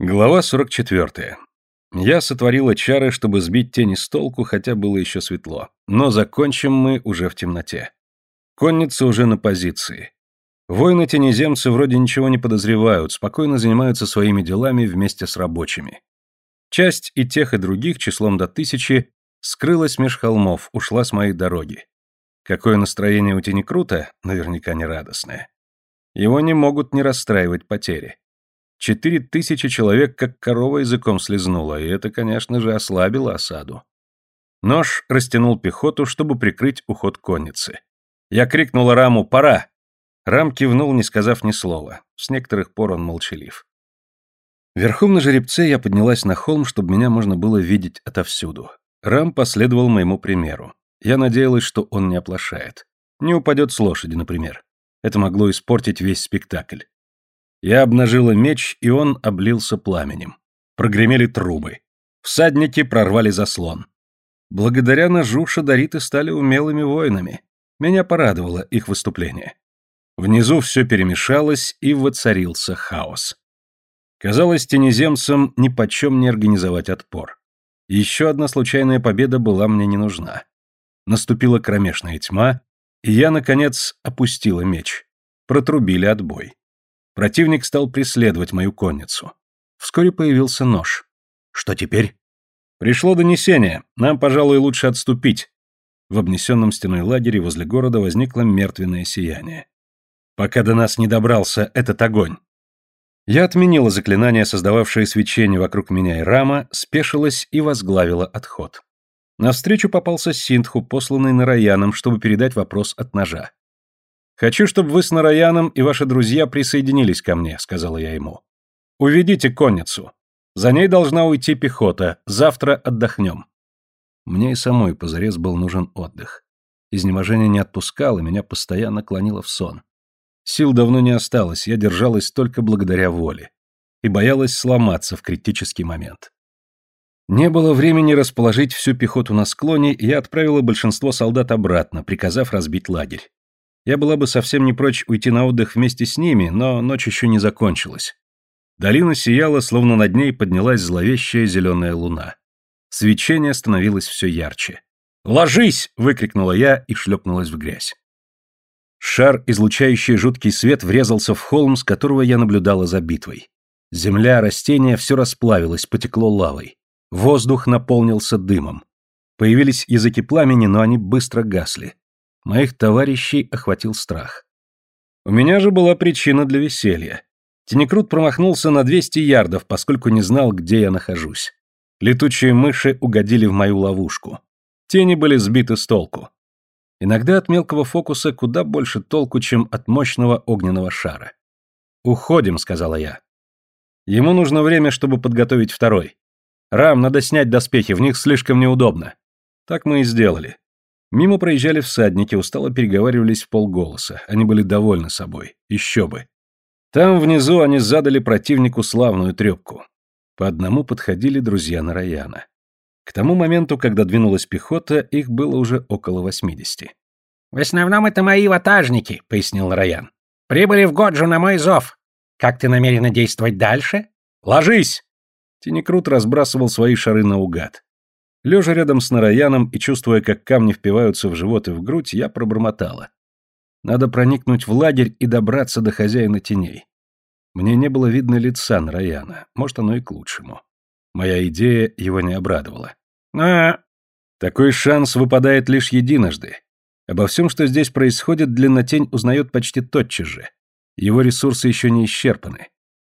Глава 44. Я сотворила чары, чтобы сбить тени с толку, хотя было еще светло. Но закончим мы уже в темноте. Конница уже на позиции. Воины-тенеземцы вроде ничего не подозревают, спокойно занимаются своими делами вместе с рабочими. Часть и тех, и других, числом до тысячи, скрылась меж холмов, ушла с моей дороги. Какое настроение у тени круто, наверняка не радостное. Его не могут не расстраивать потери. Четыре тысячи человек как корова языком слезнула, и это, конечно же, ослабило осаду. Нож растянул пехоту, чтобы прикрыть уход конницы. Я крикнула Раму «Пора!». Рам кивнул, не сказав ни слова. С некоторых пор он молчалив. Верхом на жеребце я поднялась на холм, чтобы меня можно было видеть отовсюду. Рам последовал моему примеру. Я надеялась, что он не оплошает. Не упадет с лошади, например. Это могло испортить весь спектакль. Я обнажила меч, и он облился пламенем. Прогремели трубы. Всадники прорвали заслон. Благодаря ножу шадариты стали умелыми воинами. Меня порадовало их выступление. Внизу все перемешалось, и воцарился хаос. Казалось, тенеземцам нипочем не организовать отпор. Еще одна случайная победа была мне не нужна. Наступила кромешная тьма, и я, наконец, опустила меч. Протрубили отбой. Противник стал преследовать мою конницу. Вскоре появился нож. Что теперь? Пришло донесение. Нам, пожалуй, лучше отступить. В обнесенном стеной лагере возле города возникло мертвенное сияние. Пока до нас не добрался этот огонь. Я отменила заклинание, создававшее свечение вокруг меня и Рама, спешилась и возглавила отход. Навстречу попался Синтху, посланный Нараяном, чтобы передать вопрос от ножа. «Хочу, чтобы вы с Нараяном и ваши друзья присоединились ко мне», — сказала я ему. «Уведите конницу. За ней должна уйти пехота. Завтра отдохнем». Мне и самой позарез был нужен отдых. Изнеможение не отпускало, меня постоянно клонило в сон. Сил давно не осталось, я держалась только благодаря воле. И боялась сломаться в критический момент. Не было времени расположить всю пехоту на склоне, и я отправила большинство солдат обратно, приказав разбить лагерь. Я была бы совсем не прочь уйти на отдых вместе с ними, но ночь еще не закончилась. Долина сияла, словно над ней поднялась зловещая зеленая луна. Свечение становилось все ярче. «Ложись!» — выкрикнула я и шлепнулась в грязь. Шар, излучающий жуткий свет, врезался в холм, с которого я наблюдала за битвой. Земля, растения, все расплавилось, потекло лавой. Воздух наполнился дымом. Появились языки пламени, но они быстро гасли. Моих товарищей охватил страх. У меня же была причина для веселья. Тенекрут промахнулся на 200 ярдов, поскольку не знал, где я нахожусь. Летучие мыши угодили в мою ловушку. Тени были сбиты с толку. Иногда от мелкого фокуса куда больше толку, чем от мощного огненного шара. «Уходим», — сказала я. Ему нужно время, чтобы подготовить второй. Рам, надо снять доспехи, в них слишком неудобно. Так мы и сделали. Мимо проезжали всадники, устало переговаривались в полголоса. Они были довольны собой. Еще бы. Там внизу они задали противнику славную трепку. По одному подходили друзья Нараяна. К тому моменту, когда двинулась пехота, их было уже около восьмидесяти. «В основном это мои ватажники», — пояснил Нараян. «Прибыли в Годжу на мой зов. Как ты намерена действовать дальше?» «Ложись!» Тинекрут разбрасывал свои шары наугад. Лежа рядом с Нараяном и чувствуя, как камни впиваются в живот и в грудь, я пробормотала. Надо проникнуть в лагерь и добраться до хозяина теней. Мне не было видно лица Нараяна, может, оно и к лучшему. Моя идея его не обрадовала. А, такой шанс выпадает лишь единожды. Обо всем, что здесь происходит, длиннотень узнает почти тотчас же. Его ресурсы еще не исчерпаны.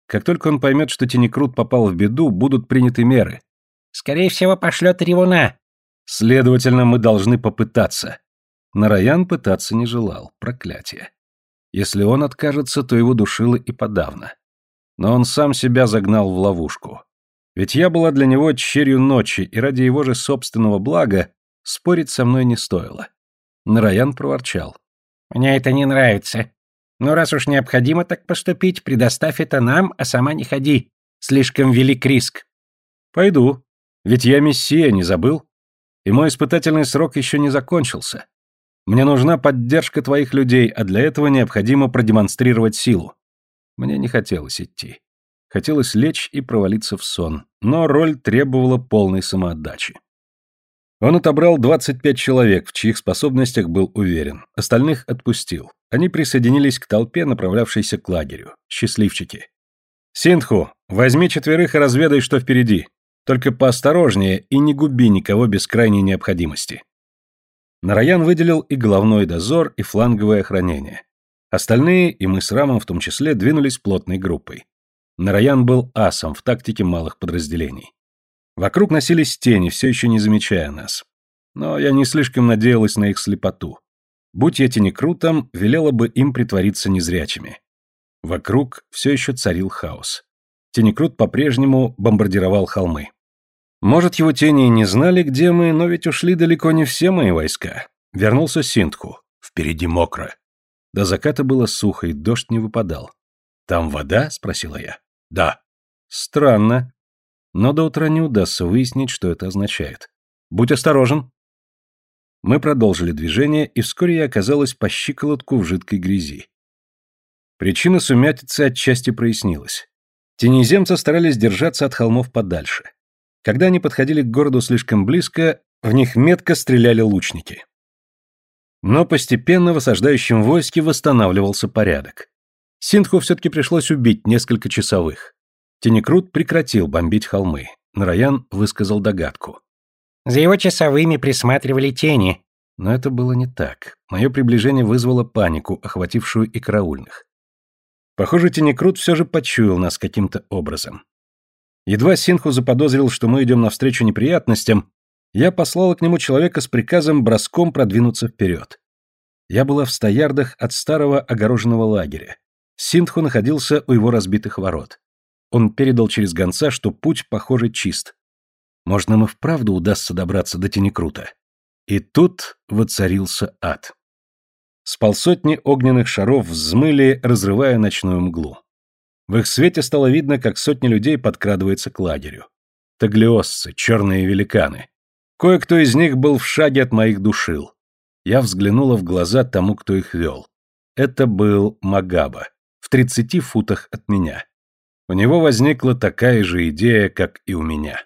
Как только он поймет, что Тенекрут попал в беду, будут приняты меры. Скорее всего, пошлет ревуна. Следовательно, мы должны попытаться. Нараян пытаться не желал. Проклятие. Если он откажется, то его душило и подавно. Но он сам себя загнал в ловушку. Ведь я была для него черью ночи, и ради его же собственного блага спорить со мной не стоило. Нараян проворчал. «Мне это не нравится. Но раз уж необходимо так поступить, предоставь это нам, а сама не ходи. Слишком велик риск». «Пойду», ведь я мессия, не забыл? И мой испытательный срок еще не закончился. Мне нужна поддержка твоих людей, а для этого необходимо продемонстрировать силу. Мне не хотелось идти. Хотелось лечь и провалиться в сон, но роль требовала полной самоотдачи. Он отобрал 25 человек, в чьих способностях был уверен. Остальных отпустил. Они присоединились к толпе, направлявшейся к лагерю. Счастливчики. «Синтху, возьми четверых и разведай, что впереди. Только поосторожнее и не губи никого без крайней необходимости». Нараян выделил и головной дозор, и фланговое охранение. Остальные, и мы с Рамом в том числе, двинулись плотной группой. Нараян был асом в тактике малых подразделений. Вокруг носились тени, все еще не замечая нас. Но я не слишком надеялась на их слепоту. Будь я тенекрутом, велела бы им притвориться незрячими. Вокруг все еще царил хаос. Тенекрут по-прежнему бомбардировал холмы. Может, его тени и не знали, где мы, но ведь ушли далеко не все мои войска. Вернулся Синтху. Впереди мокро. До заката было сухо, и дождь не выпадал. «Там вода?» — спросила я. «Да». «Странно. Но до утра не удастся выяснить, что это означает. Будь осторожен. Мы продолжили движение, и вскоре я оказалась по щиколотку в жидкой грязи. Причина сумятицы отчасти прояснилась. Тенеземцы старались держаться от холмов подальше. Когда они подходили к городу слишком близко, в них метко стреляли лучники. Но постепенно в осаждающем войске восстанавливался порядок. Синтху все-таки пришлось убить несколько часовых. Тенекрут прекратил бомбить холмы. Нараян высказал догадку. За его часовыми присматривали тени. Но это было не так. Мое приближение вызвало панику, охватившую и караульных. Похоже, Тенекрут все же почуял нас каким-то образом. Едва Синху заподозрил, что мы идем навстречу неприятностям, я послала к нему человека с приказом броском продвинуться вперед. Я была в стоярдах от старого огороженного лагеря. Синху находился у его разбитых ворот. Он передал через гонца, что путь, похоже, чист. Может, нам и вправду удастся добраться до Тенекрута. И тут воцарился ад. С полсотни огненных шаров взмыли, разрывая ночную мглу. В их свете стало видно, как сотни людей подкрадывается к лагерю. Таглиосцы, черные великаны. Кое-кто из них был в шаге от моих душил. Я взглянула в глаза тому, кто их вел. Это был Магаба, в тридцати футах от меня. У него возникла такая же идея, как и у меня.